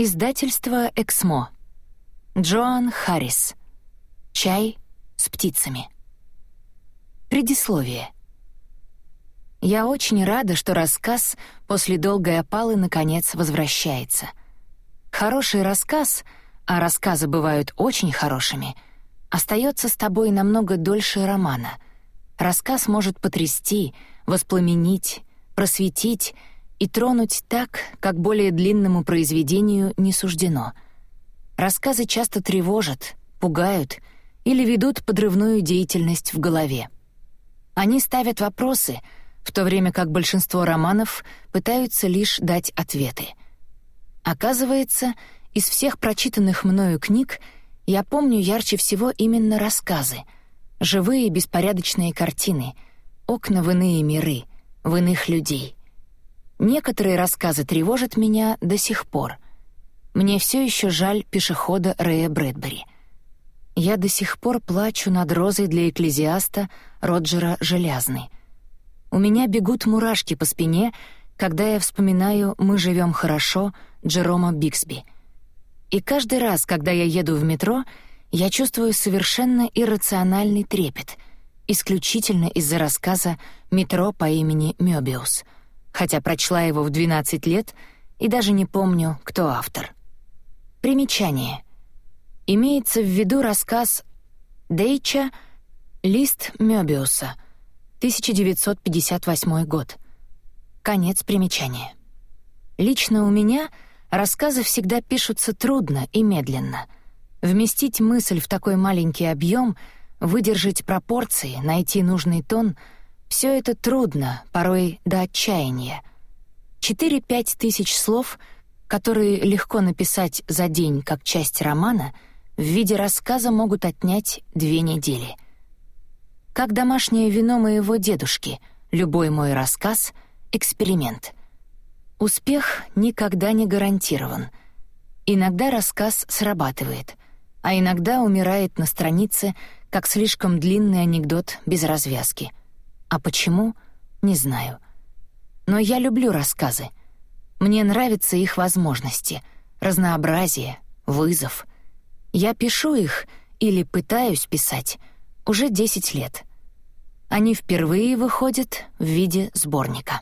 Издательство «Эксмо». Джоан Харрис. «Чай с птицами». Предисловие. Я очень рада, что рассказ после долгой опалы наконец возвращается. Хороший рассказ, а рассказы бывают очень хорошими, остается с тобой намного дольше романа. Рассказ может потрясти, воспламенить, просветить и тронуть так, как более длинному произведению не суждено. Рассказы часто тревожат, пугают или ведут подрывную деятельность в голове. Они ставят вопросы, в то время как большинство романов пытаются лишь дать ответы. Оказывается, из всех прочитанных мною книг я помню ярче всего именно рассказы, живые беспорядочные картины, окна в иные миры, в иных людей. Некоторые рассказы тревожат меня до сих пор. Мне все еще жаль пешехода Рэя Брэдбери. Я до сих пор плачу над розой для экклезиаста Роджера Желязный. У меня бегут мурашки по спине, когда я вспоминаю «Мы живем хорошо» Джерома Биксби. И каждый раз, когда я еду в метро, я чувствую совершенно иррациональный трепет, исключительно из-за рассказа «Метро по имени Мёбиус», хотя прочла его в 12 лет и даже не помню, кто автор. Примечание. Имеется в виду рассказ Дейча «Лист Мёбиуса», 1958 год. Конец примечания. Лично у меня рассказы всегда пишутся трудно и медленно. Вместить мысль в такой маленький объем, выдержать пропорции, найти нужный тон — все это трудно, порой до отчаяния. Четыре-пять тысяч слов, которые легко написать за день как часть романа, в виде рассказа могут отнять две недели. Как домашнее вино моего дедушки, любой мой рассказ — эксперимент. Успех никогда не гарантирован. Иногда рассказ срабатывает, а иногда умирает на странице, как слишком длинный анекдот без развязки — а почему — не знаю. Но я люблю рассказы. Мне нравятся их возможности, разнообразие, вызов. Я пишу их или пытаюсь писать уже 10 лет. Они впервые выходят в виде сборника.